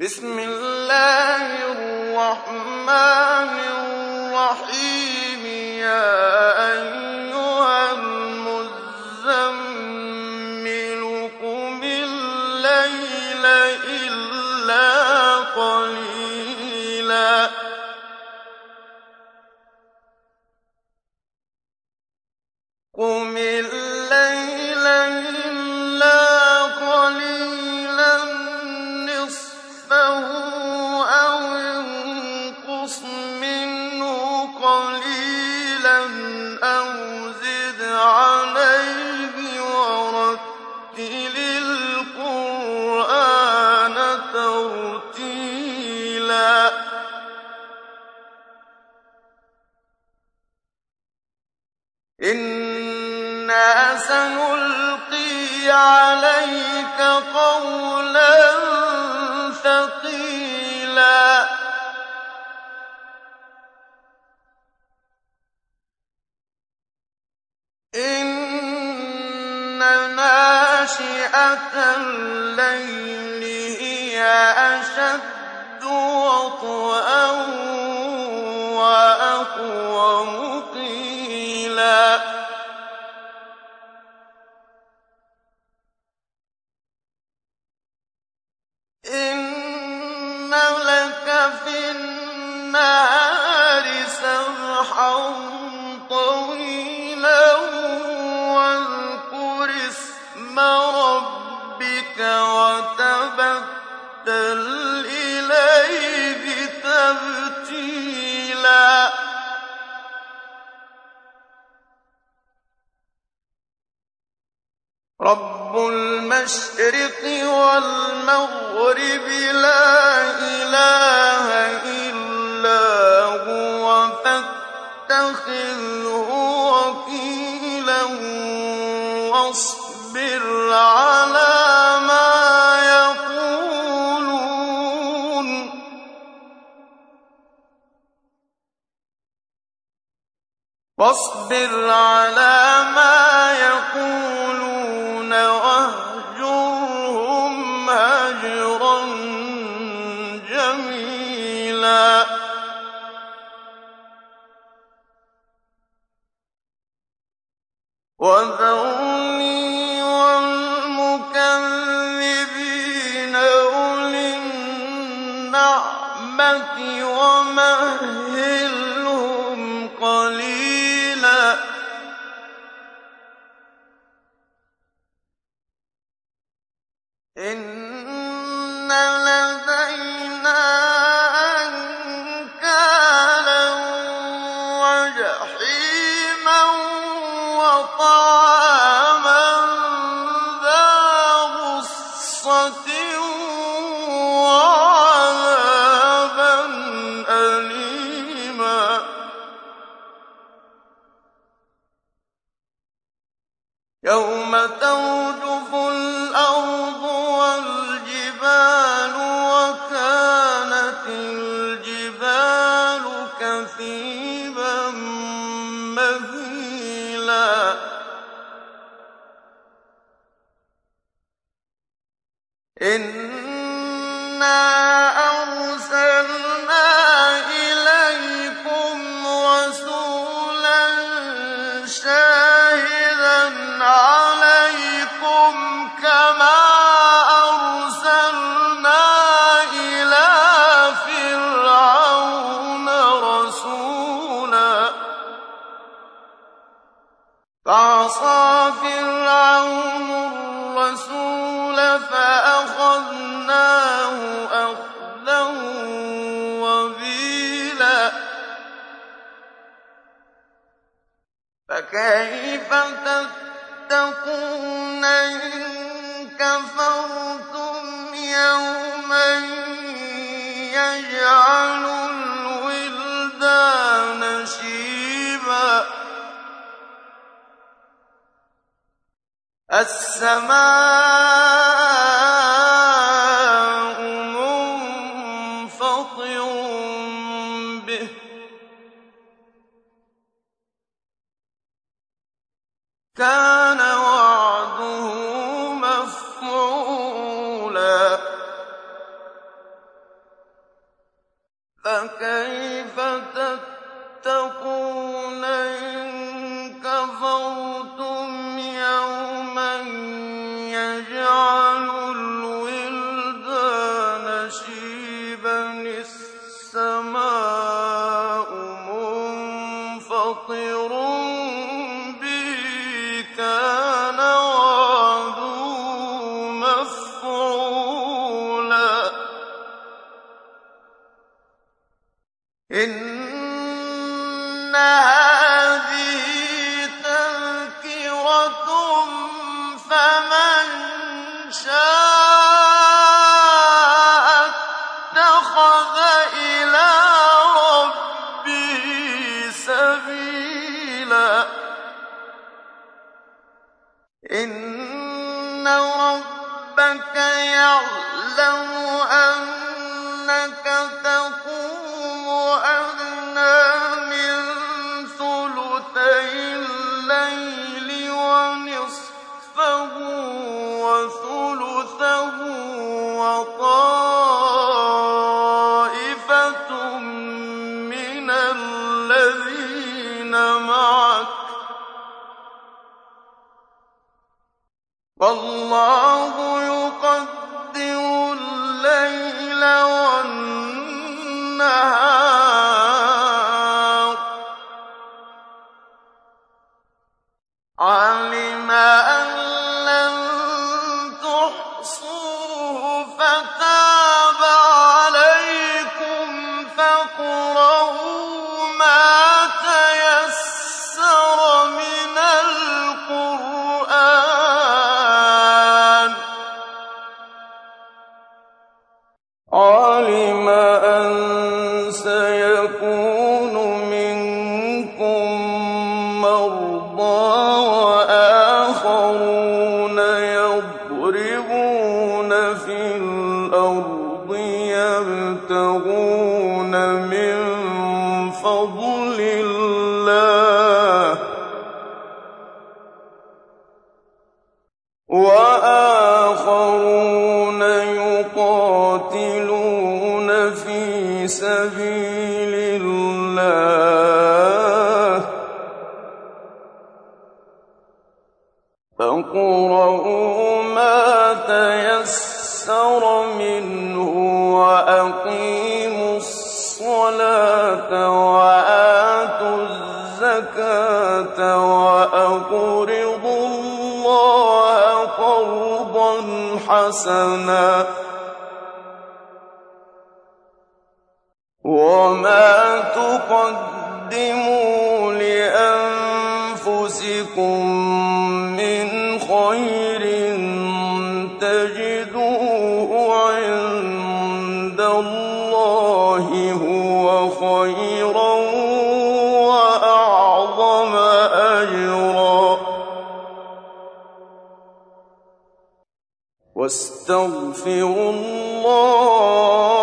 بسم الله الرحمن إنا سنلقي عليك قولا ثقيلا إن ناشئة الليل هي أشد وطئا وأقوم رب المشرق والمغرب لا إله إلا هو فاتخذه وكيلا واصبر على ما يقولون. واصبر على هجرا جميلا. وذرني والمكذبين أولي النعمة ومهلهم فعصى فرعون الرسول فأخذناه أخذا وبيلا. فكيف تتقون إن كفرتم يوما يجعل السماء يَجْعَلُ وَاللَّهُ مَّرْضَىٰ وَآخَرُونَ يَضْرِبُونَ فِي الْأَرْضِ يَبْتَغُونَ مِن فَضْلِ اللَّهِ ۖ. فَاقْرَءُوا مَا تَيَسَّرَ مِنْهُ وَأَقِيمُوا الصَّلَاةَ وَآتُوا الزَّكَاةَ وَأَقْرِضُوا اللَّهَ قَرْضًا حَسَنًا ۚ وَمَا تُقَدِّمُوا لِأَنفُسِكُم تَجِدُوهُ عِندَ اللَّهِ هُوَ خَيْرًا وَأَعْظَمَ أَجْرًا ۚ. وَاسْتَغْفِرُوا اللَّهَ ۖ